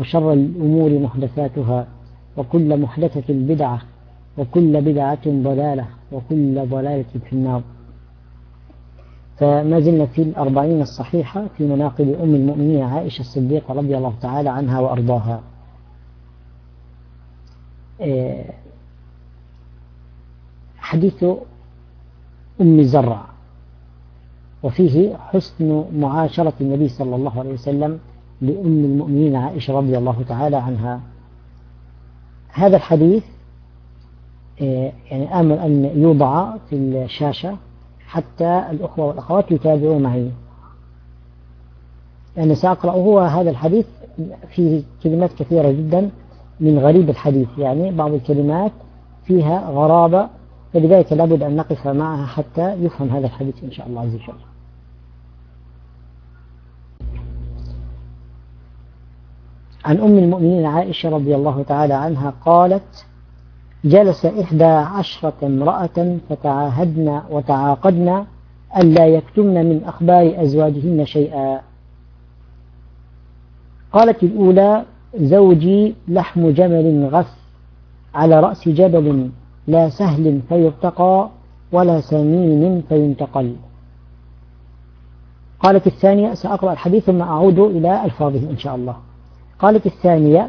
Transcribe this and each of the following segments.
وشر الأمور محدثاتها وكل محدثة بدعة وكل بدعة ضلالة وكل ضلالة في النار. فما زلنا في الأربعين الصحيحة في مناقب أم المؤمنين عائشة الصديقة رضي الله تعالى عنها وأرضاها. آه، حديث أم زرع. وفيه حسن معاشرة النبي صلى الله عليه وسلم لأم المؤمنين عائشة رضي الله تعالى عنها. هذا الحديث آه، يعني آمل أن يوضع في الشاشة حتى الأخوة والأخوات يتابعوا معي. يعني سأقرأ هو هذا الحديث فيه كلمات كثيرة جدا من غريب الحديث. يعني بعض الكلمات فيها غرابة فلذلك لابد أن نقف معها حتى يفهم هذا الحديث إن شاء الله عز وجل. عن أم المؤمنين عائشة رضي الله تعالى عنها قالت جلس إحدى عشرة امرأة فتعاهدن وتعاقدن ألا يكتمن من أخبار أزواجهن شيئا. قالت الأولى زوجي لحم جمل غث على رأس جبل لا سهل فيرتقى ولا سمين فينتقل. قالت الثانية سأقرأ الحديث ثم أعود إلى ألفاظه إن شاء الله. قالت الثانية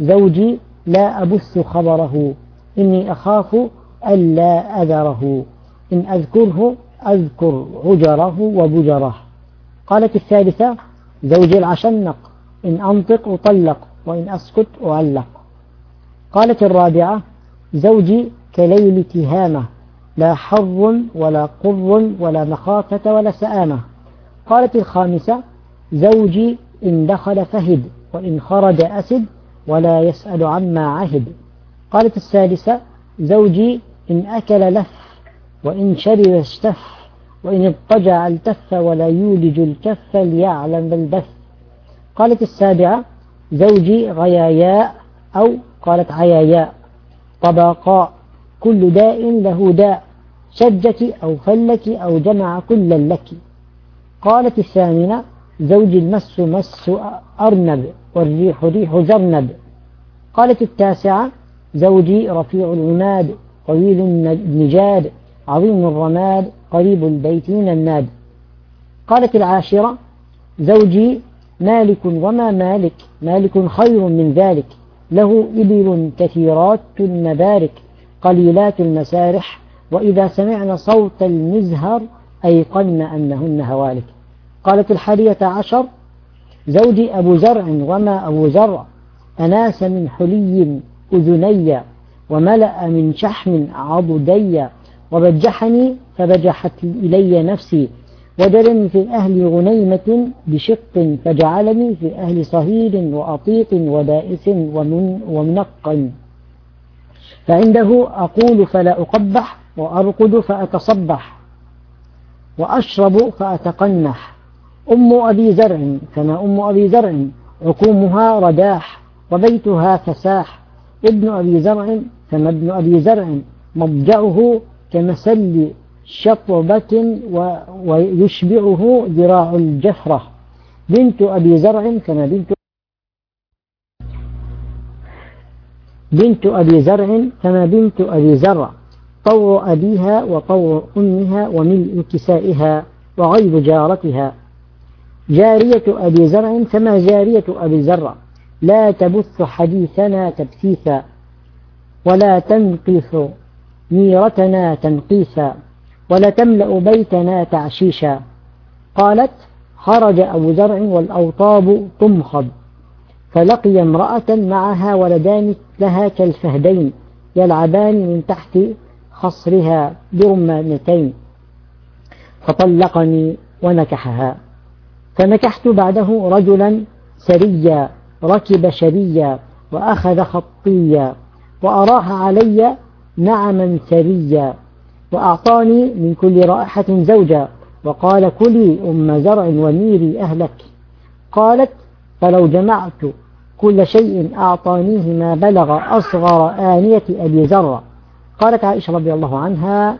زوجي لا أبث خبره إني أخاف ألا أذره. إن أذكره أذكر هجره وبجره. قالت الثالثة زوجي العشنق إن أنطق أطلق وإن أسكت أعلق. قالت الرابعة زوجي كليل تهامة لا حر ولا قر ولا مخافة ولا سآمة. قالت الخامسة زوجي إن دخل فهد وإن خرج أسد ولا يسأل عما عهد. قالت السادسة زوجي إن أكل لف وإن شرب اشتف وإن اضطجع التف ولا يولج الكف ليعلم البث. قالت السابعة زوجي غياياء أو قالت عياياء طبقاء كل داء له داء شجك أو فلك أو جمع كلا لك. قالت الثامنة زوجي المس مس أرنب والريح ريح زرنب. قالت التاسعة زوجي رفيع العماد طويل النجاد عظيم الرماد قريب البيت من الناد. قالت العاشرة زوجي مالك وما مالك مالك خير من ذلك له إبل كثيرات المبارك قليلات المسارح وإذا سمعن صوت المزهر أيقن أنهن هوالك. قالت الحادية عشر زوجي أبو زرع وما أبو زرع أناس من حلي أذني وملأ من شحم عضدي وبجحني فبجحت إلي نفسي ودرني في أهل غنيمة بشق فجعلني في أهل صهيل وأطيق ودائس ومن ومنق فعنده أقول فلا أقبح وأرقد فأتصبح وأشرب فأتقنح. أم أبي زرع كما أم أبي زرع عكومها رداح وبيتها فساح ابن أبي زرع كما ابن أبي زرع مضجعه كمسل شطبة ويشبعه ذراع الجفرة. بنت أبي زرع كما بنت بنت أبي زرع كما بنت أبي زرع طوع أبيها وطوع أمها وملء كسائها وغيب جارتها. جارية أبي زرع كما جارية أبي زرع. لا تبث حديثنا تبثيثا ولا تنقص نيرتنا تنقيسا ولا تملأ بيتنا تعشيشا. قالت خرج أبو زرع والأوطاب تمخض. فلقي امرأة معها ولدان لها كالفهدين يلعبان من تحت خصرها برمانتين. فطلقني ونكحها. فنكحت بعده رجلا سريا ركب شريا وأخذ خطيا وأراح علي نعما ثريا وأعطاني من كل رائحة زوجا وقال كلي أم زرع ونيري أهلك. قالت فلو جمعت كل شيء أعطانيه ما بلغ أصغر آنية أبي زر قالت عائشة رضي الله عنها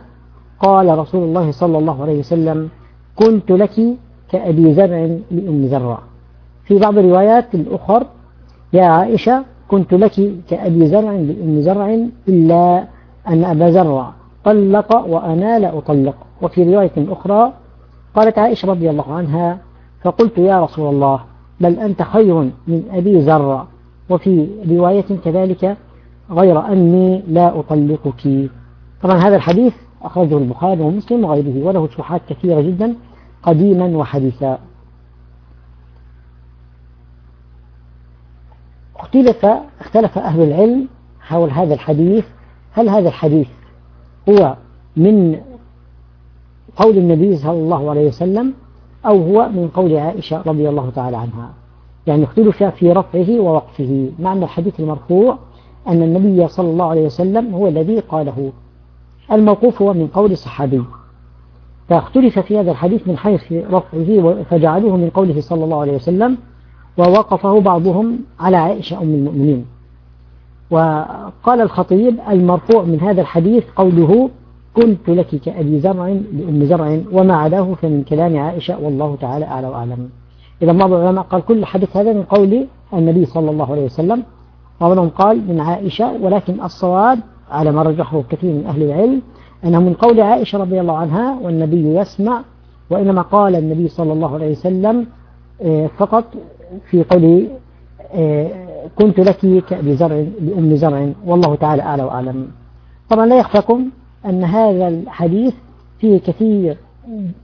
قال رسول الله صلى الله عليه وسلم كنت لك كأبي زرع لأم زرع في بعض الروايات الأخر يا عائشة كنت لك كأبي زرع لأم زرع إلا أن أبا زرع طلق وأنا لا أطلق. وفي رواية أخرى قالت عائشة رضي الله عنها فقلت يا رسول الله بل أنت خير من أبي زرع وفي رواية كذلك غير أني لا أطلقك. طبعا هذا الحديث أخرجه البخاري ومسلم وغيره وله شروحات كثيرة جدا. قديما وحديثا. اختلف اختلف أهل العلم حول هذا الحديث. هل هذا الحديث هو من قول النبي صلى الله عليه وسلم أو هو من قول عائشة رضي الله تعالى عنها؟ يعني اختلف في رفعه ووقفه معنى الحديث المرفوع أن النبي صلى الله عليه وسلم هو الذي قاله. الموقوف هو من قول الصحابي. فاختلف في هذا الحديث من حيث رفعه فجعلوه من قوله صلى الله عليه وسلم ووقفه بعضهم على عائشة أم المؤمنين. وقال الخطيب المرفوع من هذا الحديث قوله كنت لك كأبي زرع لأم زرع وما عداه فمن كلام عائشة والله تعالى أعلى وأعلم. إذا بعض العلماء قال كل حديث هذا من قول النبي صلى الله عليه وسلم. ومنهم قال من عائشة ولكن الصواب على ما رجحه كثير من أهل العلم أنه من قول عائشة رضي الله عنها والنبي يسمع وإنما قال النبي صلى الله عليه وسلم آه، فقط في قوله آه، كنت لك كأبي زرع لأم زرع والله تعالى أعلى وأعلم. طبعا لا يخفاكم أن هذا الحديث فيه كثير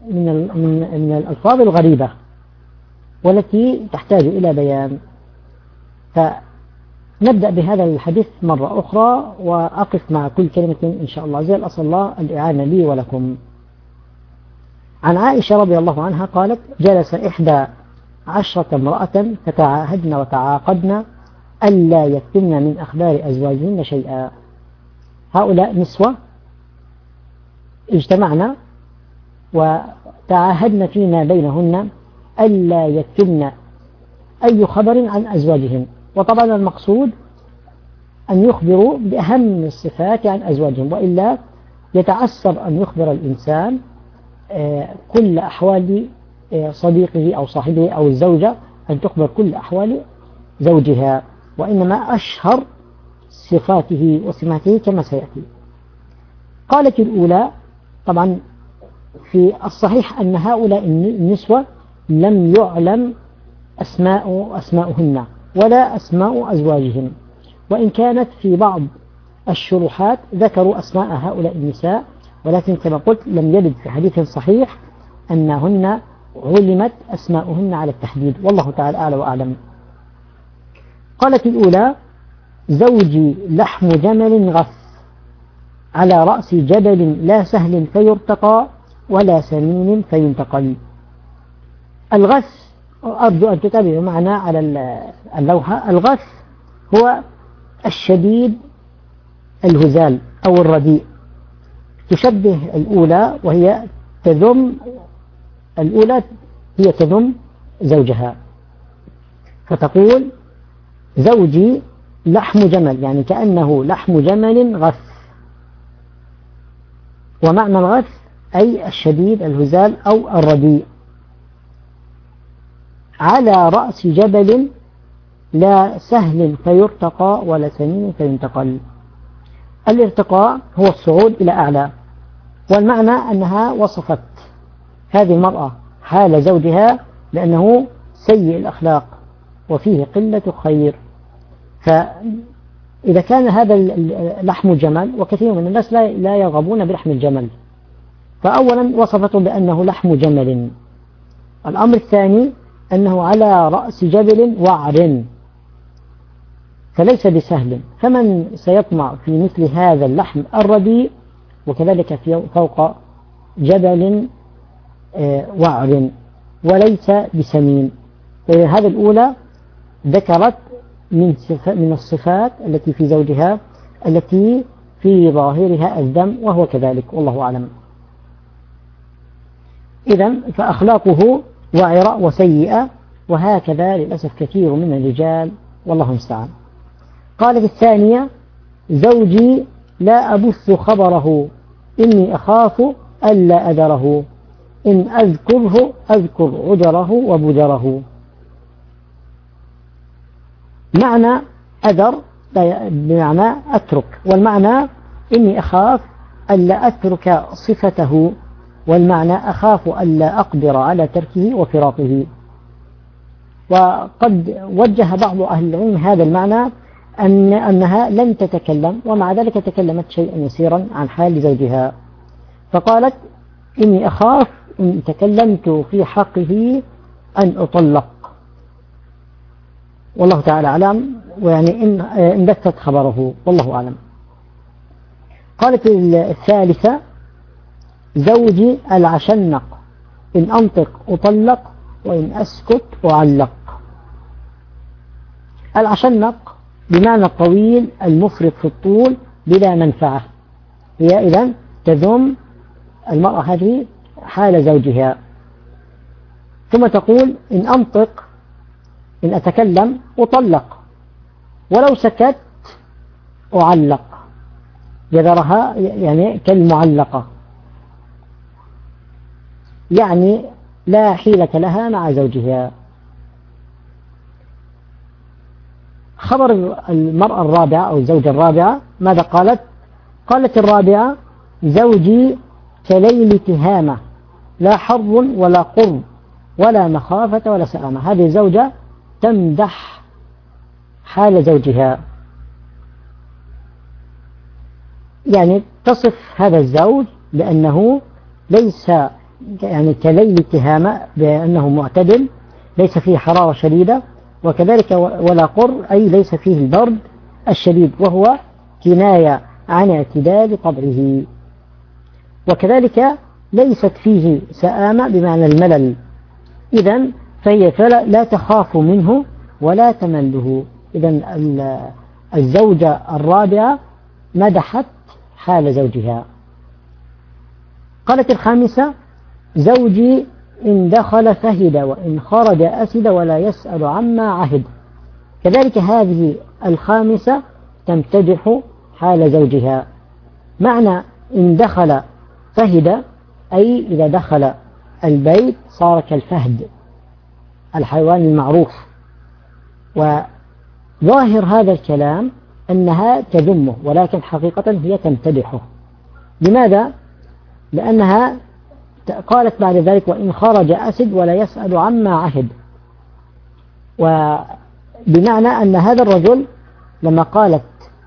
من من الألفاظ الغريبة والتي تحتاج إلى بيان. فنبدأ بهذا الحديث مرة أخرى وأقف مع كل كلمة إن شاء الله زي أسأل الله الإعانة لي ولكم. عن عائشة رضي الله عنها قالت جلس إحدى عشرة امرأة فتعاهدن وتعاقدن ألا يكتمن من أخبار أزواجهن شيئا. هؤلاء نسوة اجتمعنا وتعاهدن فيما بينهن ألا يكتمن أي خبر عن أزواجهن. وطبعا المقصود أن يخبروا بأهم الصفات عن أزواجهم وإلا يتعسر أن يخبر الإنسان آه، كل أحوال آه، صديقه أو صاحبه أو الزوجة أن تخبر كل أحوال زوجها وإنما أشهر صفاته وسماته كما سيأتي. قالت الأولى طبعا في الصحيح أن هؤلاء النسوة لم يعلم أسماء أسماؤهن. ولا أسماء أزواجهن. وإن كانت في بعض الشروحات ذكروا أسماء هؤلاء النساء ولكن كما قلت لم يرد في حديث صحيح أنهن علمت أسماؤهن على التحديد. والله تعالى أعلى وأعلم. قالت الأولى زوجي لحم جمل غث على رأس جبل لا سهل فيرتقى ولا سمين فينتقل. الغث أرجو أن تتابعوا معنا على اللوحة. الغث هو الشديد الهزال أو الرديء. تشبه الأولى وهي تذم الأولى هي تذم زوجها. فتقول زوجي لحم جمل يعني كأنه لحم جمل غث. ومعنى الغث أي الشديد الهزال أو الرديء. على رأس جبل لا سهل فيرتقى ولا سمين فينتقل. الارتقاء هو الصعود إلى أعلى والمعنى أنها وصفت هذه المرأة حال زوجها لأنه سيء الأخلاق وفيه قلة خير. فإذا كان هذا لحم الجمل وكثير من الناس لا يرغبون بلحم الجمل. فأولا وصفته بأنه لحم جمل. الأمر الثاني أنه على رأس جبل وعر. فليس بسهل. فمن سيطمع في مثل هذا اللحم الرديء وكذلك فوق جبل آه، وعر. وليس بسمين. هذه الأولى ذكرت من من الصفات التي في زوجها التي في ظاهرها الذم وهو كذلك. والله أعلم. إذا فأخلاقه وعرة وسيئة وهكذا للأسف كثير من الرجال والله المستعان. قالت الثانية زوجي لا أبث خبره إني أخاف ألا أذره. إن أذكره أذكر عذره وبدره معنى أذر بمعنى أترك والمعنى إني أخاف ألا أترك صفته. والمعنى أخاف ألا أقدر على تركه وفراقه. وقد وجه بعض أهل العلم هذا المعنى أن أنها لن تتكلم ومع ذلك تكلمت شيئا يسيرا عن حال زوجها. فقالت إني أخاف إن تكلمت في حقه أن أطلق. والله تعالى أعلم ويعني إن, إن بثت خبره والله أعلم. قالت الثالثة زوجي العشنق. إن أنطق أطلق وإن أسكت أعلق. العشنق بمعنى الطويل المفرط في الطول بلا منفعة. هي إذا تذم المرأة هذه حال زوجها. ثم تقول إن أنطق إن أتكلم أطلق. ولو سكت أعلق. جذرها يعني كالمعلقة. يعني لا حيلة لها مع زوجها. خبر المرأة الرابعة أو الزوجة الرابعة ماذا قالت؟ قالت الرابعة زوجي كليل تهامة لا حر ولا قرب ولا مخافة ولا سآمة هذه زوجة تمدح حال زوجها. يعني تصف هذا الزوج بأنه ليس يعني كليل تهامة بأنه معتدل ليس فيه حرارة شديدة وكذلك ولا قر أي ليس فيه البرد الشديد وهو كناية عن اعتدال طبعه وكذلك ليست فيه سآمة بمعنى الملل. إذا فهي فلا لا تخاف منه ولا تمله. إذا الزوجة الرابعة مدحت حال زوجها. قالت الخامسة زوجي إن دخل فهد وإن خرج أسد ولا يسأل عما عهد. كذلك هذه الخامسة تمتدح حال زوجها. معنى إن دخل فهد أي إذا دخل البيت صار كالفهد الحيوان المعروف. وظاهر هذا الكلام أنها تذمه ولكن حقيقة هي تمتدحه. لماذا؟ لأنها قالت بعد ذلك وإن خرج أسد ولا يسأل عما عهد. وبمعنى أن هذا الرجل لما قالت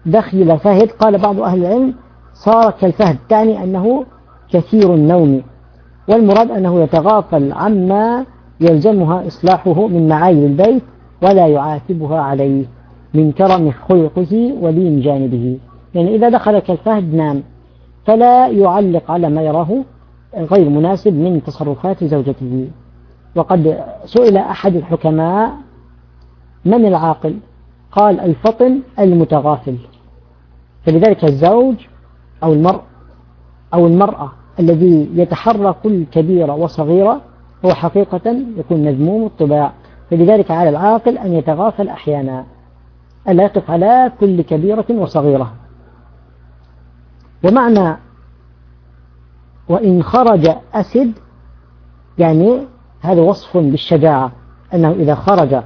دخل فهد قال بعض أهل العلم صار كالفهد تعني أنه كثير النوم. والمراد أنه يتغافل عما يلزمها إصلاحه من معايب البيت ولا يعاتبها عليه من كرم خلقه ولين جانبه. يعني إذا دخل كالفهد نام فلا يعلق على ما يراه غير مناسب من تصرفات زوجته. وقد سئل أحد الحكماء من العاقل؟ قال الفطن المتغافل. فلذلك الزوج أو المرء أو المرأة الذي يتحرى كل كبيرة وصغيرة هو حقيقة يكون مذموم الطباع. فلذلك على العاقل أن يتغافل أحيانا. ألا يقف على كل كبيرة وصغيرة. ومعنى وإن خرج أسد يعني هذا وصف بالشجاعة أنه إذا خرج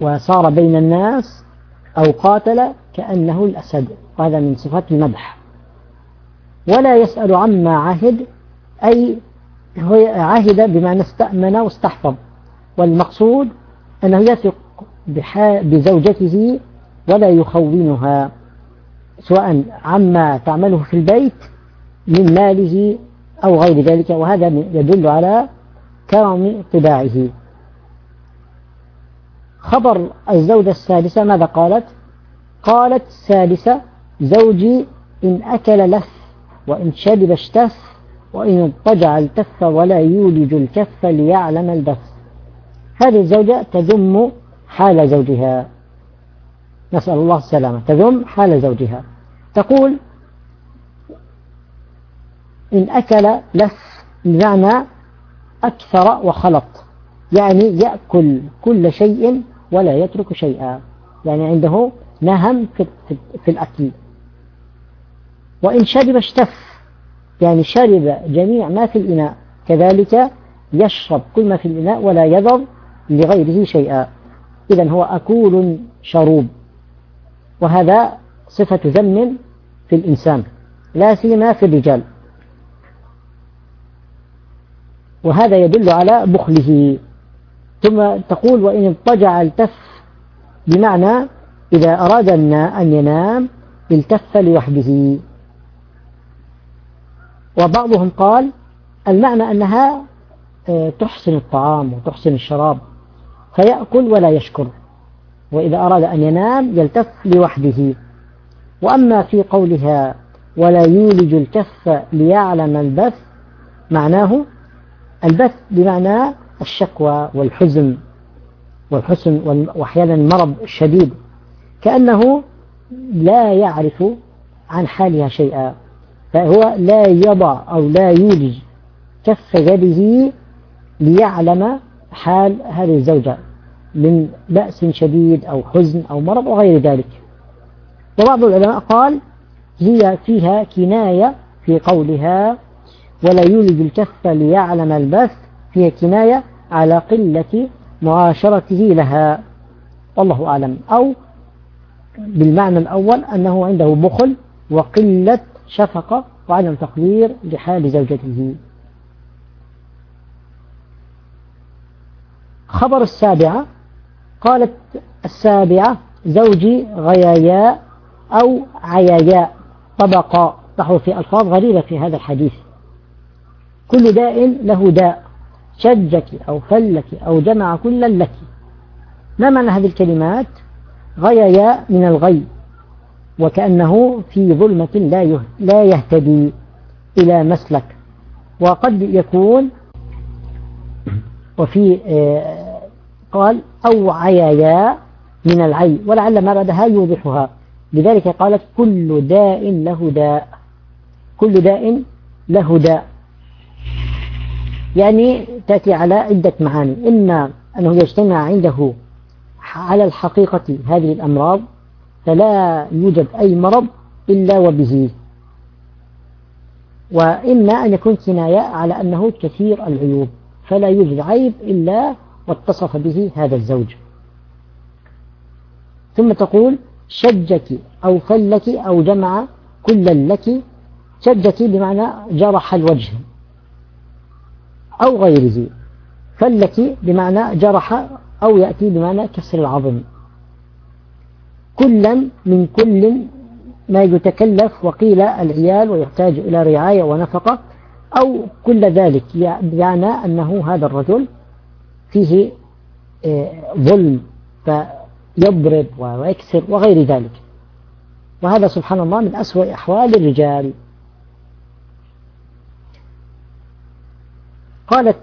وصار بين الناس أو قاتل كأنه الأسد وهذا من صفات المدح. ولا يسأل عما عهد أي هو عهد بما استأمن واستحفظ. والمقصود أنه يثق بزوجته ولا يخونها سواء عما تعمله في البيت من ماله أو غير ذلك وهذا يدل على كرم طباعه. خبر الزوجة السادسة ماذا قالت؟ قالت السادسة زوجي إن أكل لف وإن شرب اشتف وإن اضطجع التف ولا يولج الكف ليعلم البث. هذه الزوجة تذم حال زوجها. نسأل الله السلامة تذم حال زوجها. تقول إن أكل لف بمعنى أكثر وخلط. يعني يأكل كل شيء ولا يترك شيئا. يعني عنده نهم في, في الأكل. وإن شرب اشتف يعني شرب جميع ما في الإناء كذلك يشرب كل ما في الإناء ولا يذر لغيره شيئا. إذا هو أكول شروب. وهذا صفة ذم في الإنسان لا سيما في الرجال. وهذا يدل على بخله. ثم تقول وإن اضطجع التف بمعنى إذا أراد أن ينام التف لوحده. وبعضهم قال المعنى أنها آه، تحسن الطعام وتحسن الشراب فيأكل ولا يشكر. وإذا أراد أن ينام يلتف لوحده. وأما في قولها ولا يولج الكف ليعلم البث معناه البث بمعنى الشكوى والحزن والحزن وأحيانا المرض الشديد كأنه لا يعرف عن حالها شيئا فهو لا يضع أو لا يولج كف يده ليعلم حال هذه الزوجة من بأس شديد أو حزن أو مرض وغير ذلك. وبعض العلماء قال هي فيها كناية في قولها ولا يولد الكف ليعلم البث فيها كناية على قلة معاشرته لها. والله أعلم. أو بالمعنى الأول أنه عنده بخل وقلة شفقة وعدم تقدير لحال زوجته. خبر السابعة قالت السابعة زوجي غياياء أو عياياء طبقا. نحو في ألفاظ غريبة في هذا الحديث. كل داء له داء. شجك أو فلك أو جمع كلا لك. ما معنى هذه الكلمات؟ غياياء من الغي. وكأنه في ظلمة لا لا يهتدي إلى مسلك. وقد يكون وفي آه، قال أو عيايا من العي. ولعل ما بعدها يوضحها. لذلك قالت كل داء له داء. كل داء له داء. يعني تأتي على عدة معاني. إما أنه يجتمع عنده على الحقيقة هذه الأمراض فلا يوجد أي مرض إلا وبه وإما أن يكون كناية على أنه كثير العيوب فلا يوجد عيب إلا واتصف به هذا الزوج. ثم تقول شجك أو فلك أو جمع كلا لك. شجك بمعنى جرح الوجه. أو غيره فلك بمعنى جرح أو يأتي بمعنى كسر العظم. كلا من كل ما يتكلف وقيل العيال ويحتاج إلى رعاية ونفقة أو كل ذلك. يعني أنه هذا الرجل فيه آه، ظلم فيضرب ويكسر وغير ذلك. وهذا سبحان الله من أسوأ أحوال الرجال. قالت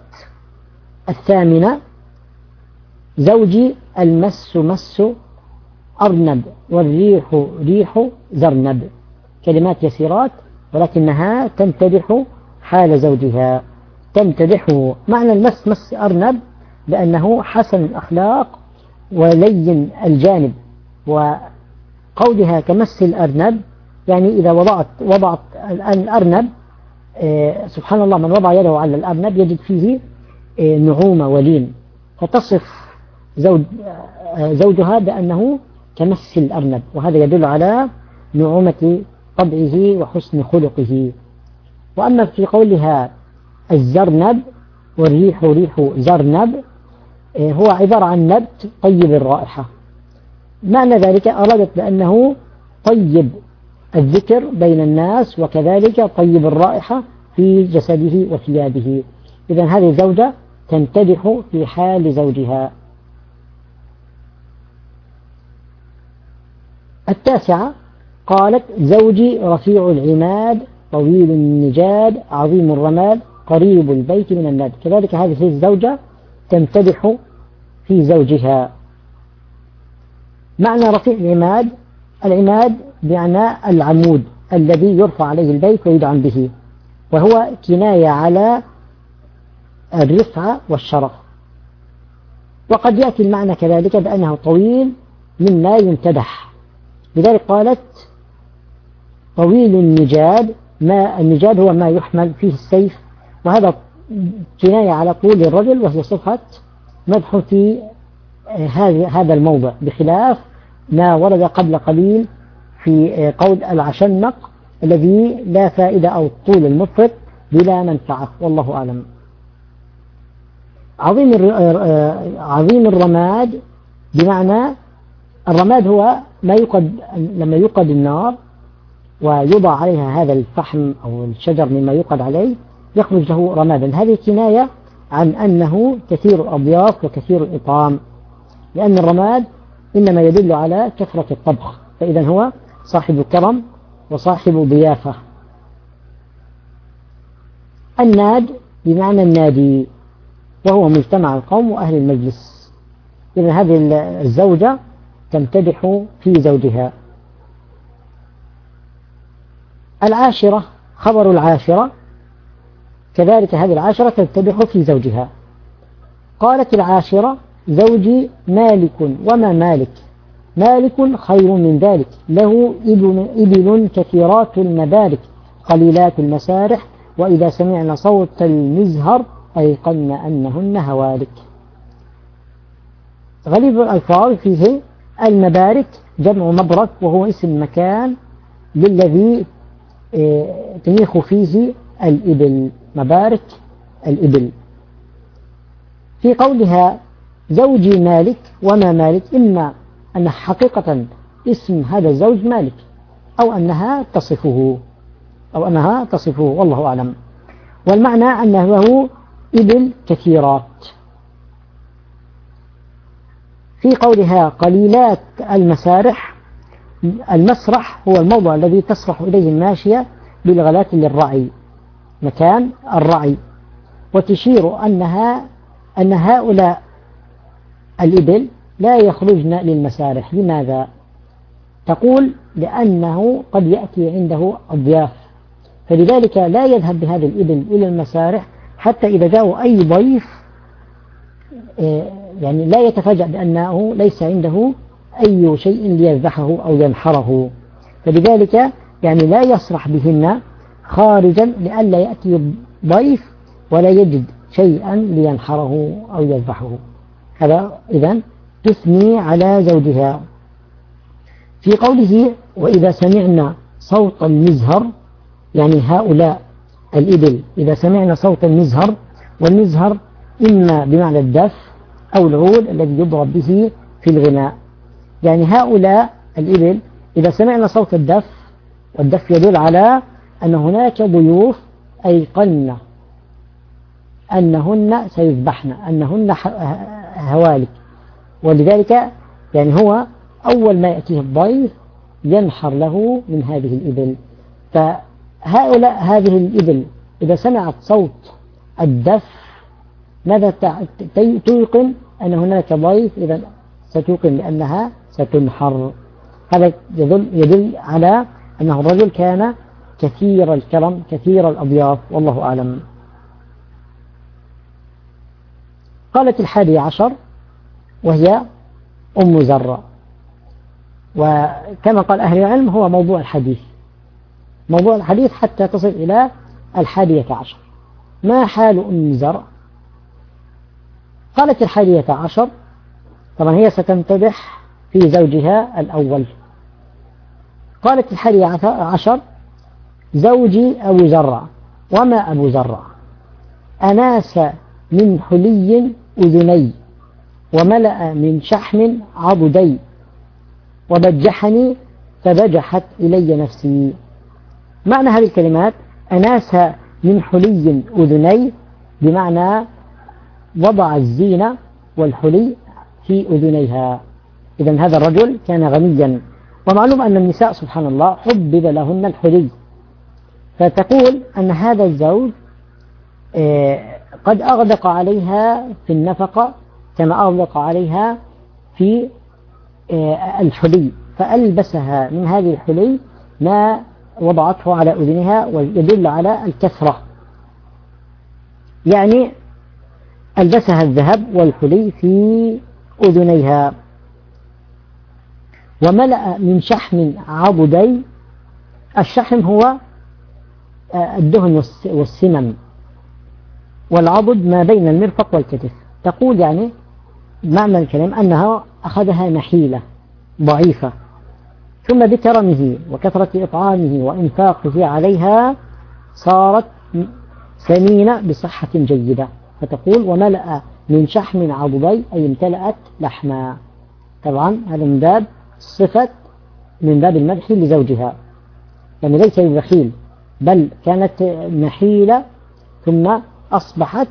الثامنة زوجي المس مس أرنب والريح ريح زرنب. كلمات يسيرات ولكنها تمتدح حال زوجها. تمتدحه معنى المس مس أرنب لأنه حسن الأخلاق ولين الجانب وقولها كمس الأرنب يعني إذا وضعت وضعت الأرنب سبحان الله من وضع يده على الأرنب يجد فيه آه، نعومة ولين. فتصف زوج آه، زوجها بأنه كمس الأرنب وهذا يدل على نعومة طبعه وحسن خلقه. وأما في قولها الزرنب والريح ريح زرنب هو عبارة عن نبت طيب الرائحة. معنى ذلك أرادت بأنه طيب الذكر بين الناس وكذلك طيب الرائحة في جسده وثيابه. إذا هذه الزوجة تمتدح في حال زوجها. التاسعة قالت زوجي رفيع العماد طويل النجاد عظيم الرماد قريب البيت من الناد. كذلك هذه الزوجة تمتدح في زوجها. معنى رفيع العماد العماد بمعنى العمود الذي يرفع عليه البيت ويدعم به وهو كناية على الرفعة والشرف. وقد يأتي المعنى كذلك بأنه طويل مما يمتدح. لذلك قالت طويل النجاد ما النجاد هو ما يحمل فيه السيف وهذا كناية على طول الرجل وهي صفة مدح في هذا الموضع بخلاف ما ورد قبل قليل في قول العشنق الذي لا فائدة أو طول المفرط بلا منفعة. والله أعلم. عظيم عظيم الرماد بمعنى الرماد هو ما يقد لما يوقد النار ويوضع عليها هذا الفحم أو الشجر مما يوقد عليه يخرج له رمادا. هذه كناية عن أنه كثير الأضياف وكثير الإطعام لأن الرماد إنما يدل على كثرة الطبخ فإذا هو صاحب كرم وصاحب ضيافة الناد بمعنى النادي وهو مجتمع القوم وأهل المجلس. إذا هذه الزوجة تمتدح في زوجها. العاشرة خبر العاشرة. كذلك هذه العاشرة تمتدح في زوجها. قالت العاشرة زوجي مالك وما مالك؟ مالك خير من ذلك. له إبل, كثيرات المبارك قليلات المسارح وإذا سمعنا صوت المزهر أيقن أنهن هوالك. غريب الألفاظ فيه المبارك جمع مبرك وهو اسم مكان للذي آه، تنيخ فيه الإبل. مبارك الإبل. في قولها زوجي مالك وما مالك إما أن حقيقة اسم هذا الزوج مالك أو أنها تصفه أو أنها تصفه والله أعلم. والمعنى أنه له إبل كثيرات. في قولها قليلات المسارح المسرح هو الموضع الذي تسرح إليه الماشية بالغلاة للرعي مكان الرعي. وتشير أنها أن هؤلاء الإبل لا يخرجن للمسارح. لماذا؟ تقول لأنه قد يأتي عنده الضياف فلذلك لا يذهب بهذه الإبل إلى المسارح حتى إذا جاءوا أي ضيف آه، يعني لا يتفاجأ بأنه ليس عنده أي شيء ليذبحه أو ينحره. فلذلك يعني لا يسرح بهن خارجا لئلا يأتي ضيف ولا يجد شيئا لينحره أو يذبحه. هذا إذا تثني على زوجها. في قوله وإذا سمعنا صوت المزهر يعني هؤلاء الإبل إذا سمعنا صوت المزهر والمزهر إما بمعنى الدف أو العود الذي يضرب به في الغناء. يعني هؤلاء الإبل إذا سمعنا صوت الدف والدف يدل على أن هناك ضيوف أيقن أنهن سيذبحن أنهن هوالك. ولذلك يعني هو أول ما يأتيه الضيف ينحر له من هذه الإبل. فهؤلاء هذه الإبل إذا سمعت صوت الدف ماذا توقن أن هناك ضيف إذا ستوقن بأنها ستنحر. هذا يدل, يدل على أنه الرجل كان كثير الكرم كثير الأضياف والله أعلم. قالت الحادي عشر وهي أم زرة وكما قال أهل العلم هو موضوع الحديث. موضوع الحديث حتى تصل إلى الحادية عشر. ما حال أم زرع؟ قالت الحادية عشر طبعا هي ستنتبح في زوجها الأول. قالت الحادية عشر زوجي أبو زرع. وما أبو زرع؟ أناس من حلي أذني. وملأ من شحم عضدي وبجحني فبجحت إلي نفسي. معنى هذه الكلمات أناس من حلي أذني بمعنى وضع الزينة والحلي في أذنيها. إذا هذا الرجل كان غنيا. ومعلوم أن النساء سبحان الله حبب لهن الحلي. فتقول أن هذا الزوج آه، قد أغدق عليها في النفقة كما أغدق عليها في آه، الحلي فألبسها من هذه الحلي ما وضعته على أذنها ويدل على الكثرة يعني ألبسها الذهب والحلي في أذنيها. وملأ من شحم عضدي الشحم هو آه، الدهن والسمن. والعضد ما بين المرفق والكتف. تقول يعني معنى الكلام أنها أخذها نحيلة ضعيفة. ثم بكرمه وكثرة إطعامه وإنفاقه عليها صارت سمينة بصحة جيدة. فتقول وملأ من شحم عضدي أي امتلأت لحما. طبعا هذا من باب صفة من باب المدح لزوجها. يعني ليس ببخيل بل كانت نحيلة ثم أصبحت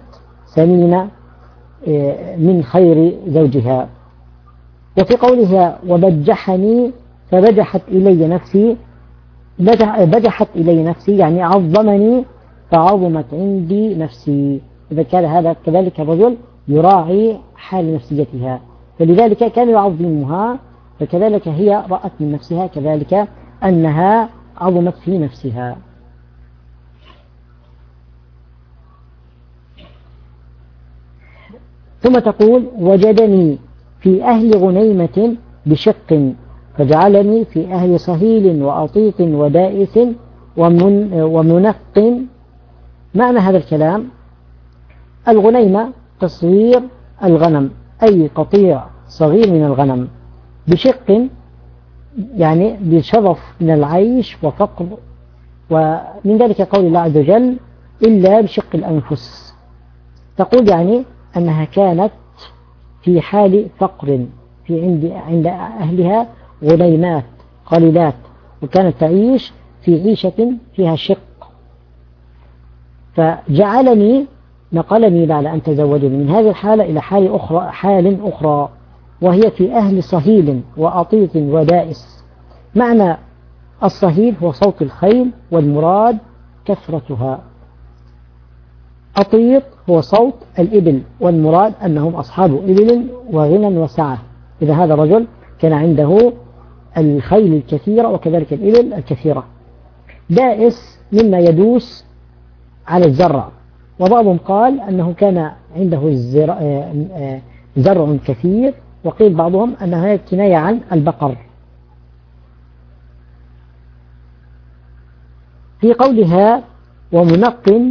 سمينة من خير زوجها. وفي قولها وبجحني فبجحت إلي نفسي بجحت إلي نفسي يعني عظمني فعظمت عندي نفسي. إذا كان هذا كذلك الرجل يراعي حال نفسيتها فلذلك كان يعظمها فكذلك هي رأت من نفسها كذلك أنها عظمت في نفسها. ثم تقول وجدني في أهل غنيمة بشق فجعلني في أهل صهيل وأطيط ودائس ومن ومنق. معنى هذا الكلام؟ الغنيمة تصوير الغنم أي قطيع صغير من الغنم بشق يعني بشرف من العيش وفقر ومن ذلك قول الله عز وجل إلا بشق الأنفس. تقول يعني أنها كانت في حال فقر في عند عند أهلها غنيمات قليلات وكانت تعيش في عيشة فيها شق. فجعلني نقلني بعد أن تزوجني من هذه الحالة إلى حال أخرى حال أخرى وهي في أهل صهيل وأطيط ودائس. معنى الصهيل هو صوت الخيل والمراد كثرتها. أطيط هو صوت الإبل والمراد أنهم أصحاب إبل وغنى وسعة إذا هذا الرجل كان عنده الخيل الكثيرة وكذلك الإبل الكثيرة. دائس مما يدوس على الزرع. وبعضهم قال أنه كان عنده زرع كثير وقيل بعضهم أنها كناية عن البقر. في قولها ومنق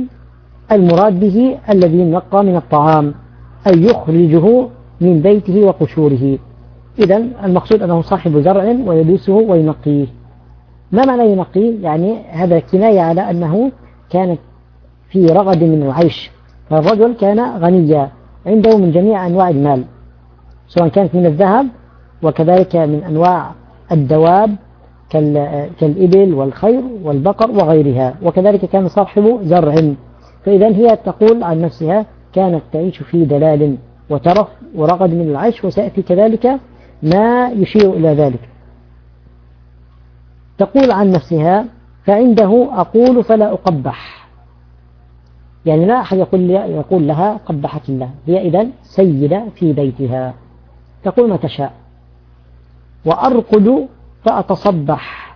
المراد به الذي نقى من الطعام أي يخرجه من بيته وقشوره. إذا المقصود أنه صاحب زرع ويدوسه وينقيه. ما معنى ينقيه؟ يعني هذا كناية على أنه كانت في رغد من العيش. فالرجل كان غنيا عنده من جميع أنواع المال سواء كانت من الذهب وكذلك من أنواع الدواب كالإبل والخير والبقر وغيرها. وكذلك كان صاحب زرع. فإذا هي تقول عن نفسها كانت تعيش في دلال وترف ورغد من العيش وسيأتي كذلك ما يشير إلى ذلك. تقول عن نفسها فعنده أقول فلا أقبح. يعني لا أحد يقول, يقول لها قبحك الله. هي إذا سيدة في بيتها. تقول ما تشاء. وأرقد فأتصبح.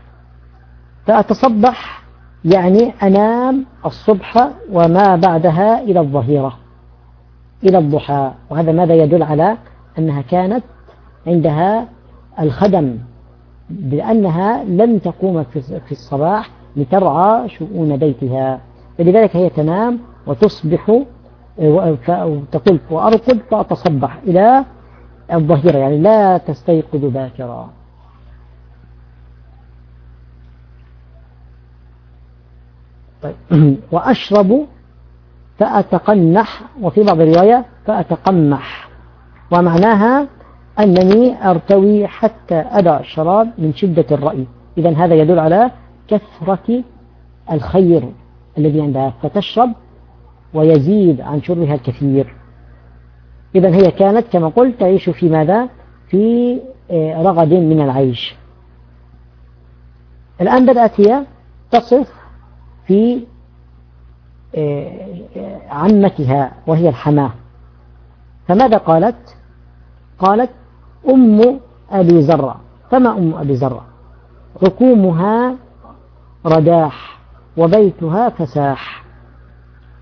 فأتصبح يعني أنام الصبح وما بعدها إلى الظهيرة إلى الضحى. وهذا ماذا يدل على أنها كانت عندها الخدم؟ بأنها لم تقوم في الصباح لترعى شؤون بيتها. فلذلك هي تنام وتصبح تقول وأرقد فأتصبح إلى الظهيرة يعني لا تستيقظ باكرا. طيب. وأشرب فأتقنح وفي بعض الرواية فأتقمح. ومعناها أنني أرتوي حتى أدع الشراب من شدة الرأي. إذا هذا يدل على كثرة الخير الذي عندها. فتشرب ويزيد عن شربها الكثير. إذا هي كانت كما قلت تعيش في ماذا؟ في آه، رغد من العيش. الآن بدأت هي تصف في آه، عمتها وهي الحماة. فماذا قالت؟ قالت أم أبي زرع فما أم أبي زرع عكومها رداح وبيتها فساح.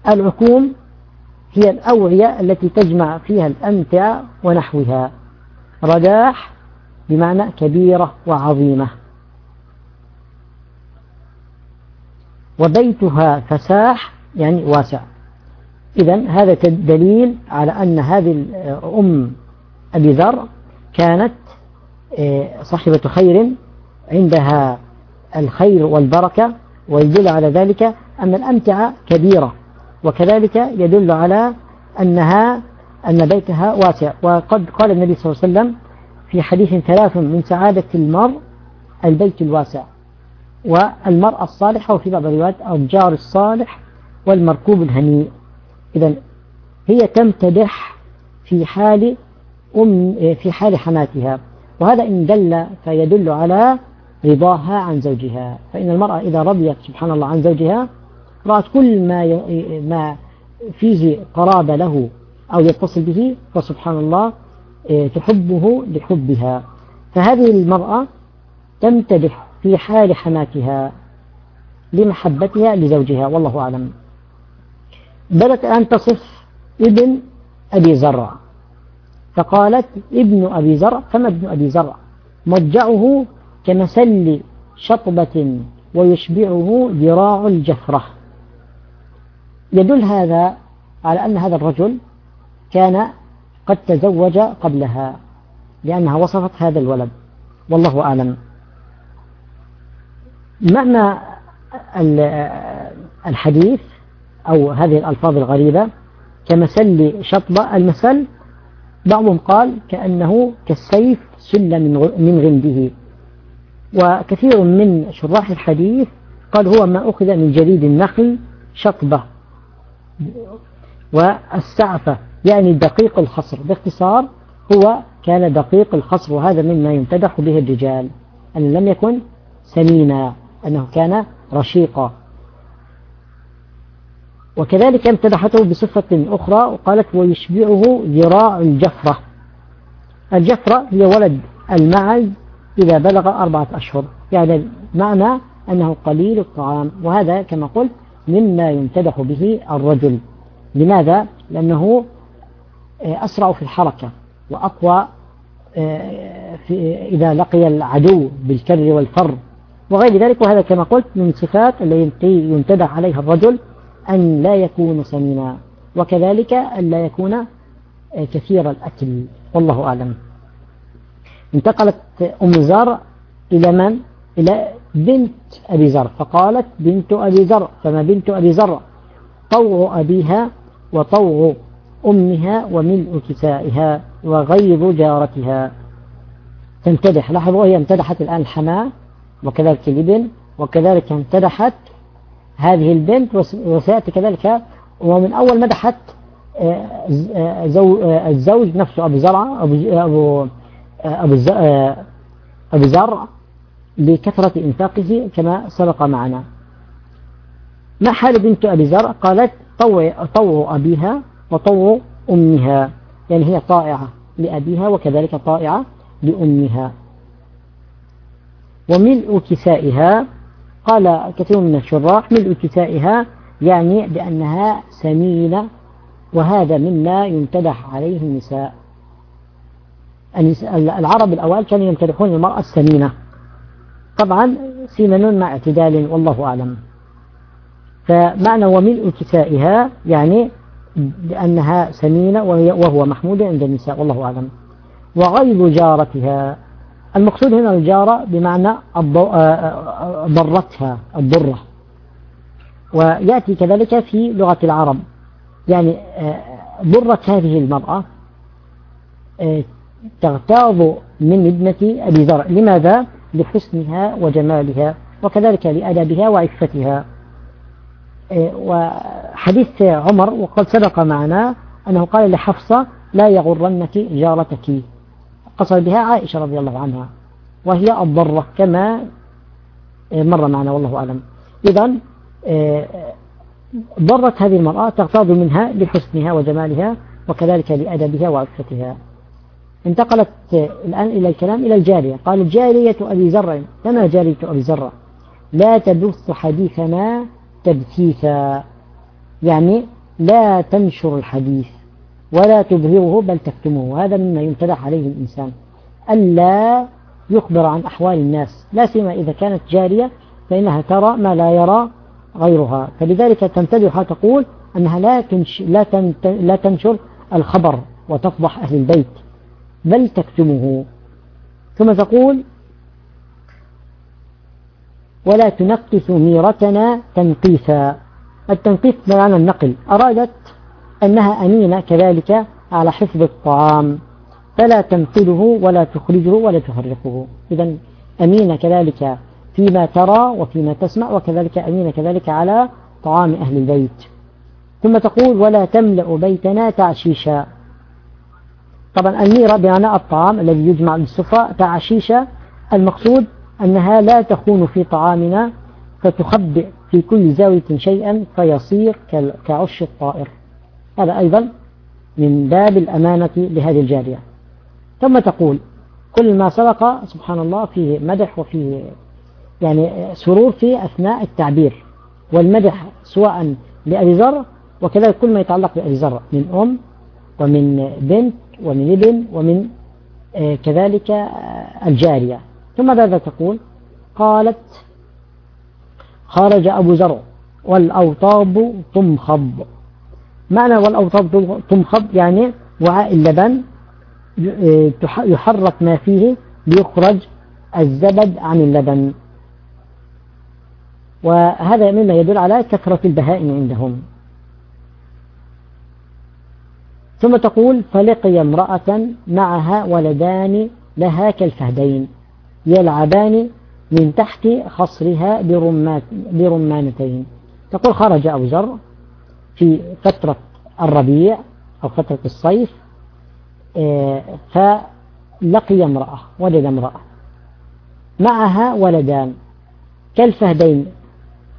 العكوم هي الأوعية التي تجمع فيها الأمتع ونحوها. رداح بمعنى كبيرة وعظيمة. وبيتها فساح يعني واسع. إذا هذا دليل على أن هذه أم أبي ذر كانت آه، صاحبة خير عندها الخير والبركة ويدل على ذلك أن الأمتعة كبيرة. وكذلك يدل على أنها أن بيتها واسع. وقد قال النبي صلى الله عليه وسلم في حديث ثلاث من سعادة المرء البيت الواسع. والمرأة الصالحة وفي بعض الروايات الجار الصالح والمركوب الهنيء. إذا هي تمتدح في حال أم في حال حماتها وهذا إن دل فيدل على رضاها عن زوجها. فإن المرأة إذا رضيت سبحان الله عن زوجها رأت كل ما ما فيه قرابة له أو يتصل به فسبحان الله إيه، تحبه لحبها. فهذه المرأة تمتدح في حال حماتها لمحبتها لزوجها والله أعلم. بدأت أن تصف ابن أبي زرع. فقالت ابن أبي زرع؟ فما ابن أبي زرع؟ مضجعه كمسل شطبة ويشبعه ذراع الجفرة. يدل هذا على أن هذا الرجل كان قد تزوج قبلها لأنها وصفت هذا الولد والله أعلم. معنى الحديث أو هذه الألفاظ الغريبة كمسل شطبة المسل بعضهم قال كأنه كالسيف سل من غنده. وكثير من شراح الحديث قال هو ما أخذ من جريد النخل شطبة. والسعفة يعني دقيق الخصر باختصار هو كان دقيق الخصر وهذا مما يمتدح به الرجال أن لم يكن سمينا. أنه كان رشيقا. وكذلك امتدحته بصفة أخرى وقالت ويشبعه ذراع الجفرة. الجفرة هي ولد المعز إذا بلغ أربعة أشهر. يعني معنى أنه قليل الطعام. وهذا كما قلت مما يمتدح به الرجل. لماذا؟ لأنه آه، أسرع في الحركة وأقوى آه، إذا لقي العدو بالكر والفر. وغير ذلك وهذا كما قلت من صفات التي يمتدح عليها الرجل أن لا يكون سمينا وكذلك أن لا يكون آه، كثير الأكل. والله أعلم. انتقلت أم زر إلى من؟ إلى بنت أبي زر فقالت بنت أبي زر فما بنت أبي زر طوع أبيها وطوع أمها وملء كسائها وغيظ جارتها. تمتدح لاحظوا هي امتدحت الآن الحماة وكذلك الابن وكذلك امتدحت هذه البنت وسيأتي كذلك ومن أول مدحت آه، آه، آه، الزوج نفسه أبو زرع أبو, أبو, أبو زرع لكثرة إنفاقه كما سبق معنا. ما حال بنت أبي زرع؟ قالت طوع, طوع أبيها وطوع أمها. يعني هي طائعة لأبيها وكذلك طائعة لأمها. وملء كسائها قال كثير من الشراح ملء كسائها يعني بأنها سمينة وهذا مما يمتدح عليه النساء. العرب الأوائل كانوا يمتدحون المرأة السمينة طبعا سمن مع اعتدال والله أعلم. فمعنى وملء كسائها يعني لأنها سمينة وهو محمود عند النساء والله أعلم. وغيظ جارتها المقصود هنا الجارة بمعنى آه، آه، ضرتها الضرة. ويأتي كذلك في لغة العرب. يعني آه، ضرة هذه المرأة تغتاظ من ابنة أبي زرع لماذا؟ لحسنها وجمالها وكذلك لأدبها وعفتها. وحديث عمر وقد سبق معنا أنه قال لحفصة لا يغرنك جارتك. قصد بها عائشة رضي الله عنها وهي الضرة كما مر معنا والله أعلم. إذا ضرت هذه المرأة تغتاظ منها لحسنها وجمالها وكذلك لأدبها وعفتها انتقلت الآن إلى الكلام إلى الجارية. قال جارية أبي زرع كما جارية أبي زرع لا تبث حديثنا تبثيثا يعني لا تنشر الحديث. ولا تظهره بل تكتمه. هذا مما يمتدح عليه الإنسان. ألا يخبر عن أحوال الناس. لا سيما إذا كانت جارية فإنها ترى ما لا يرى غيرها. فلذلك تمتدح تقول أنها لا, لا, لا تنشر الخبر وتفضح أهل البيت بل تكتمه. ثم تقول ولا تنقص ميرتنا تنقيسا التنقيس بمعنى النقل. أرادت أنها أمينة كذلك على حفظ الطعام. فلا تنقله ولا تخرجه ولا تفرقه إذا أمينة كذلك فيما ترى وفيما تسمع وكذلك أمينة كذلك على طعام أهل البيت. ثم تقول ولا تملأ بيتنا تعشيشا. طبعا الميرة بمعنى الطعام الذي يجمع بالسفرة تعشيشا. المقصود أنها لا تكون في طعامنا فتخبئ في كل زاوية شيئا فيصير كعش الطائر. هذا أيضا من باب الأمانة لهذه الجارية. ثم تقول كل ما سبق سبحان الله فيه مدح وفيه يعني سرور في أثناء التعبير والمدح سواء لأبي ذر وكذلك كل ما يتعلق بأبي ذر من أم ومن بنت ومن ابن ومن آه، كذلك آه، الجارية. ثم ماذا تقول؟ قالت خرج أبو زرع والأوطاب تمخض. معنى والأوطاب تمخض يعني وعاء اللبن آه، يحرك ما فيه ليخرج الزبد عن اللبن. وهذا مما يدل على كثرة البهائم عندهم. ثم تقول فلقي امرأة معها ولدان لها كالفهدين يلعبان من تحت خصرها برمانتين تقول خرج أبو ذر في فترة الربيع أو فترة الصيف آه، فلقي امرأة وجد امرأة. معها ولدان. كالفهدين.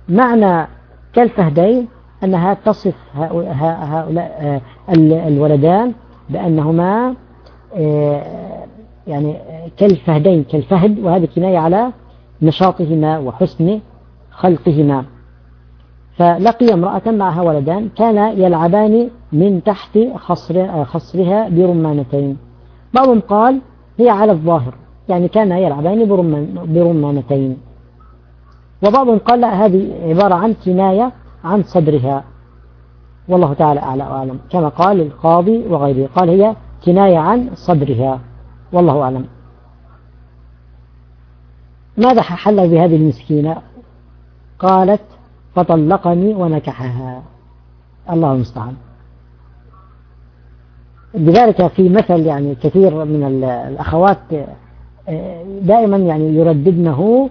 معنى كالفهدين أنها تصف هؤلاء آه، الولدان بأنهما آه، يعني كالفهدين كالفهد وهذه كناية على نشاطهما وحسن خلقهما. فلقي امرأة معها ولدان كان يلعبان من تحت خصر خصرها برمانتين. بعضهم قال هي على الظاهر يعني كان يلعبان برمانتين. وبعضهم قال لا هذه عبارة عن كناية عن صدرها. والله تعالى أعلى وأعلم. كما قال القاضي وغيره قال هي كناية عن صدرها. والله أعلم. ماذا حل بهذه المسكينة؟ قالت فطلقني ونكحها. الله المستعان. بذلك في مثل يعني كثير من الأخوات آه، دائما يعني يرددنه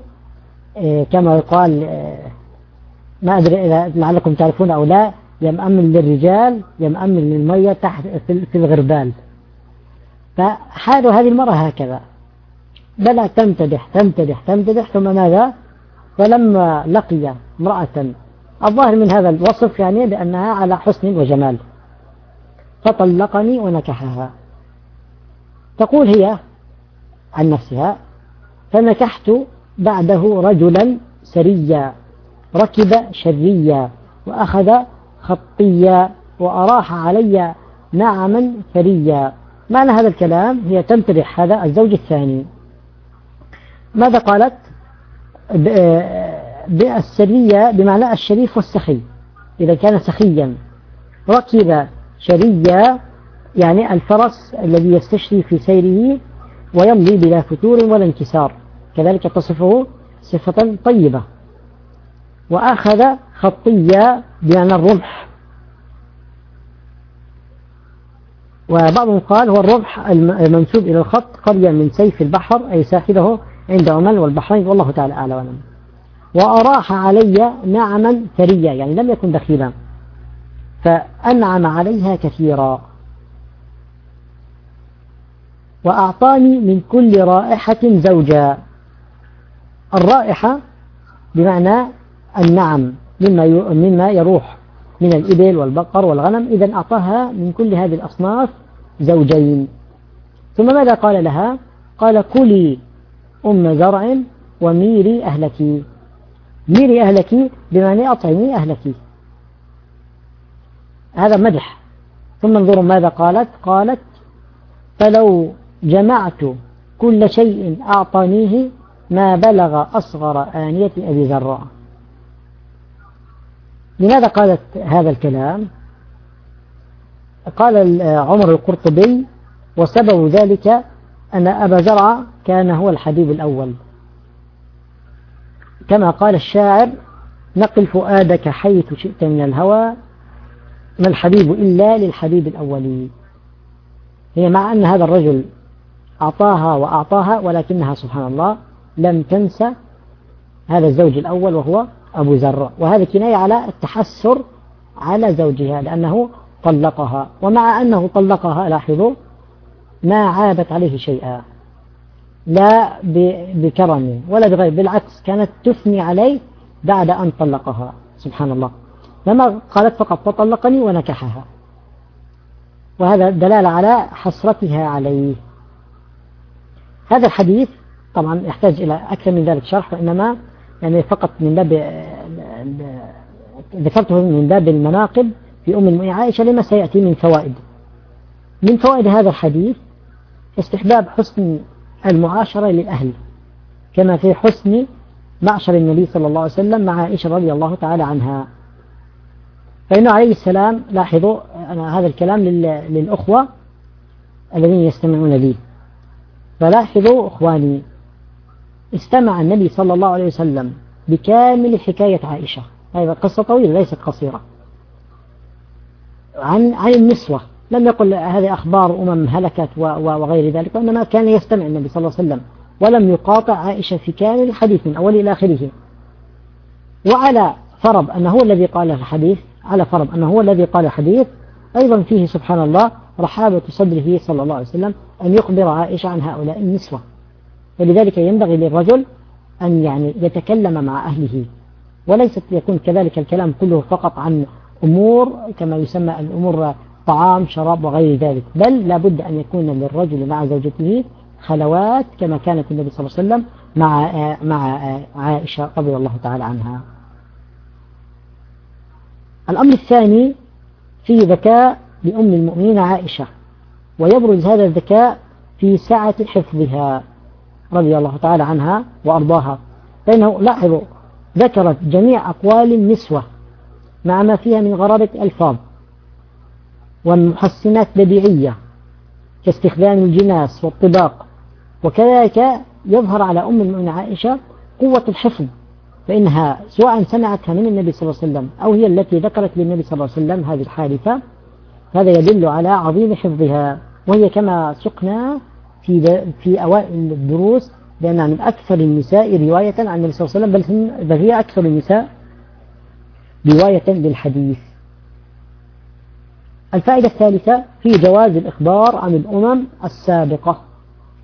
آه، كما يقال آه، ما أدري إذا لعلكم تعرفون أو لا يمأمن للرجال يمأمن للمية تحت في الغربال. فحال هذه المرة هكذا. بدأت تمتدح تمتدح تمتدح ثم ماذا؟ فلما لقي امرأة الظاهر من هذا الوصف يعني بأنها على حسن وجمال. فطلقني ونكحها. تقول هي عن نفسها فنكحت بعده رجلا سريا ركب شريا وأخذ خطيا وأراح علي نعما ثريا معنى هذا الكلام هي تمتدح هذا الزوج الثاني. ماذا قالت؟ بالسرية بمعنى الشريف والسخي إذا كان سخيا. ركب شريا يعني الفرس الذي يستشري في سيره ويمضي بلا فتور ولا انكسار. كذلك تصفه صفة طيبة. وأخذ خطية بمعنى الرمح وبعضهم قال هو الرمح المنسوب إلى الخط قرية من سيف البحر أي ساحله عند عمان والبحرين والله تعالى أعلى وأعلم. وأراح علي نعما ثريا يعني لم يكن دخيلا. فأنعم عليها كثيرا. وأعطاني من كل رائحة زوجا. الرائحة بمعنى النعم مما مما يروح من الإبل والبقر والغنم. إذا أعطاها من كل هذه الأصناف زوجين. ثم ماذا قال لها؟ قال كلي. أم زرع وميري أهلك ميري أهلك بمعنى أطعمي أهلك هذا مدح. ثم انظروا ماذا قالت؟ قالت فلو جمعت كل شيء أعطانيه ما بلغ أصغر آنية أبي ذراء لماذا قالت هذا الكلام؟ قال عمر القرطبي وسبب ذلك أن أبا زرع كان هو الحبيب الأول. كما قال الشاعر نقل فؤادك حيث شئت من الهوى ما الحبيب إلا للحبيب الأولي هي مع أن هذا الرجل أعطاها وأعطاها ولكنها سبحان الله لم تنسى هذا الزوج الأول وهو أبو ذر وهذا كناية على التحسر على زوجها لأنه طلقها. ومع أنه طلقها لاحظوا ما عابت عليه شيئا. لا بكرم ولا بغير بالعكس كانت تثني عليه بعد أن طلقها. سبحان الله. لما قالت فقط فطلقني ونكحها. وهذا دلالة على حسرتها عليه. هذا الحديث طبعا يحتاج إلى أكثر من ذلك شرح وإنما يعني فقط من باب ذكرته من باب المناقب في أم المؤمنين عائشة لما سيأتي من فوائد. من فوائد هذا الحديث استحباب حسن المعاشرة للأهل كما في حسن معشر النبي صلى الله عليه وسلم مع عائشة رضي الله تعالى عنها. فإنه عليه السلام لاحظوا أنا هذا الكلام للأخوة الذين يستمعون لي. فلاحظوا أخواني استمع النبي صلى الله عليه وسلم بكامل حكاية عائشة. هذه قصة طويلة ليست قصيرة. عن عن النسوة. لم يقل هذه أخبار أمم هلكت وغير ذلك وإنما كان يستمع النبي صلى الله عليه وسلم ولم يقاطع عائشة في كامل الحديث من أول إلى آخره. وعلى فرض أنه هو الذي قال الحديث على فرض أنه هو الذي قال الحديث أيضا فيه سبحان الله رحابة صدره صلى الله عليه وسلم أن يخبر عائشة عن هؤلاء النسوة. ولذلك ينبغي للرجل أن يعني يتكلم مع أهله. وليست يكون كذلك الكلام كله فقط عن أمور كما يسمى الأمور طعام شراب وغير ذلك. بل لابد أن يكون للرجل مع زوجته خلوات كما كانت النبي صلى الله عليه وسلم مع مع عائشة رضي الله تعالى عنها. الأمر الثاني في ذكاء لأم المؤمنين عائشة ويبرز هذا الذكاء في سعة حفظها رضي الله تعالى عنها وأرضاها. فإنه لاحظوا ذكرت جميع أقوال النسوة مع ما فيها من غرابة ألفاظ. والمحسنات بديعية كاستخدام الجناس والطباق. وكذلك يظهر على أم المؤمنين عائشة قوة الحفظ فإنها سواء سمعتها من النبي صلى الله عليه وسلم أو هي التي ذكرت للنبي صلى الله عليه وسلم هذه الحادثة هذا يدل على عظيم حفظها. وهي كما سقنا في في أوائل الدروس بأنها من أكثر النساء رواية عن النبي صلى الله عليه وسلم بل هي أكثر النساء رواية للحديث. الفائدة الثالثة في جواز الإخبار عن الأمم السابقة.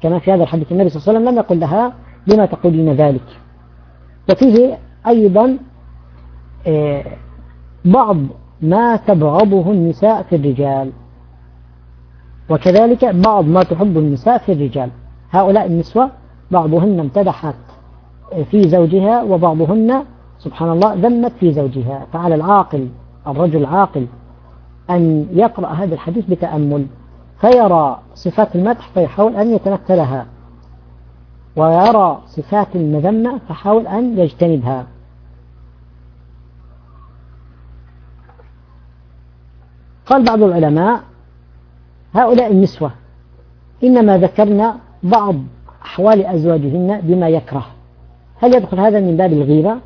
كما في هذا الحديث النبي صلى الله عليه وسلم لم يقل لها لما تقولين ذلك. وفيه أيضا آه، بعض ما تبغضه النساء في الرجال. وكذلك بعض ما تحب النساء في الرجال. هؤلاء النسوة بعضهن امتدحت في زوجها وبعضهن سبحان الله ذمت في زوجها. فعلى العاقل الرجل العاقل أن يقرأ هذا الحديث بتأمل فيرى صفات المدح فيحاول أن يتمثلها ويرى صفات المذمة فحاول أن يجتنبها. قال بعض العلماء هؤلاء النسوة إنما ذكرنا بعض أحوال أزواجهن بما يكره. هل يدخل هذا من باب الغيبة؟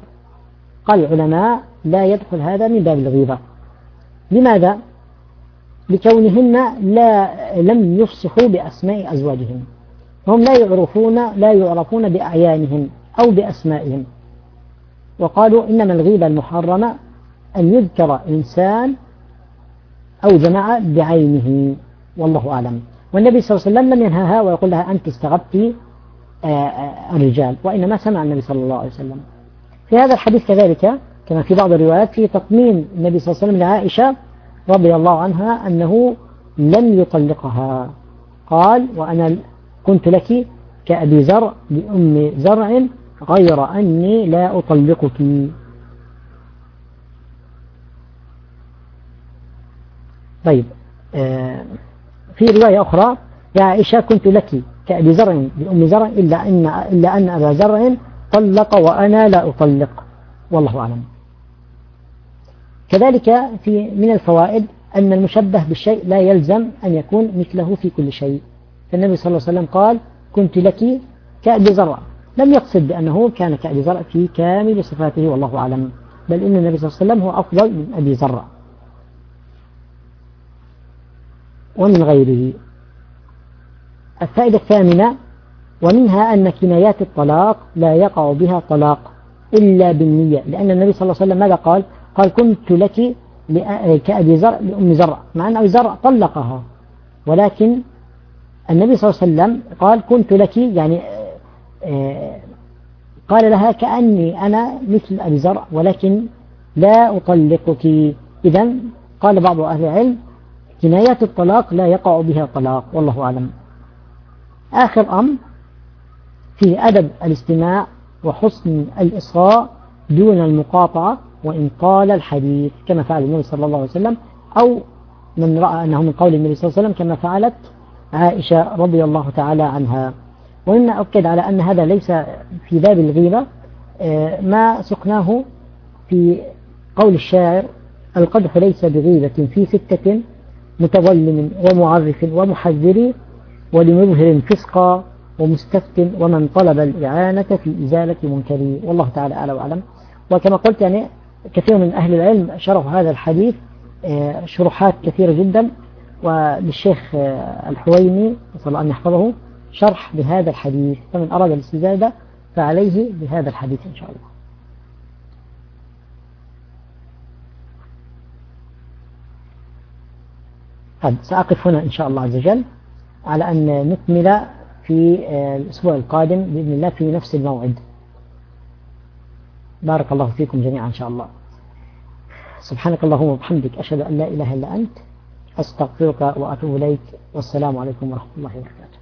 قال العلماء لا يدخل هذا من باب الغيبة. لماذا؟ لكونهن لا لم يفصحوا بأسماء أزواجهن. هم لا يعرفون لا يعرفون بأعيانهم أو بأسمائهم وقالوا إنما الغيبة المحرمة أن يذكر إنسان أو جماعة بعينه. والله أعلم. والنبي صلى الله عليه وسلم لم ينهاها ويقول لها أنت استغبت آه، آه، الرجال. وإنما سمع النبي صلى الله عليه وسلم. في هذا الحديث كذلك كما في بعض الروايات في تطمين النبي صلى الله عليه وسلم لعائشة رضي الله عنها أنه لم يطلقها. قال وأنا كنت لك كأبي زرع لأم زرع غير أني لا أطلقك. طيب آه، في رواية أخرى يا عائشة كنت لك كأبي زرع لأم زرع إلا أن, إلا أن أبا زرع طلق وأنا لا أطلق. والله أعلم. كذلك في من الفوائد أن المشبه بالشيء لا يلزم أن يكون مثله في كل شيء. فالنبي صلى الله عليه وسلم قال كنت لك كأبي زرع. لم يقصد بأنه كان كأبي زرع في كامل صفاته والله أعلم. بل إن النبي صلى الله عليه وسلم هو أفضل من أبي زرع. ومن غيره. الفائدة الثامنة ومنها أن كنايات الطلاق لا يقع بها طلاق إلا بالنية. لأن النبي صلى الله عليه وسلم ماذا قال؟ قال كنت لك كأبي زرع لأم زرع. مع أن أبي زرع طلقها. ولكن النبي صلى الله عليه وسلم قال كنت لك يعني آه، قال لها كأني أنا مثل أبي زرع ولكن لا أطلقك. إذا قال بعض أهل العلم كنايات الطلاق لا يقع بها طلاق والله أعلم. آخر أمر في أدب الاستماع وحسن الإصغاء دون المقاطعة وإن طال الحديث كما فعل النبي صلى الله عليه وسلم أو من رأى أنه من قول النبي صلى الله عليه وسلم كما فعلت عائشة رضي الله تعالى عنها. وإن أؤكد على أن هذا ليس في باب الغيبة آه، ما سقناه في قول الشاعر القدح ليس بغيبة في ستة متظلم ومعرف ومحذر ولمظهر فسقا ومستفت ومن طلب الإعانة في إزالة منكره. والله تعالى أعلى وأعلم. وكما قلت يعني كثير من أهل العلم شرحوا هذا الحديث آه، شروحات كثيرة جدا وللشيخ آه، الحويني نسأل الله أن يحفظه شرح بهذا الحديث. فمن أراد الاستزادة فعليه بهذا الحديث إن شاء الله. طيب سأقف هنا إن شاء الله عز وجل على أن نكمل في آه، الأسبوع القادم بإذن الله في نفس الموعد. بارك الله فيكم جميعا إن شاء الله. سبحانك اللهم وبحمدك أشهد أن لا إله إلا أنت أستغفرك وأتوب إليك والسلام عليكم ورحمة الله وبركاته.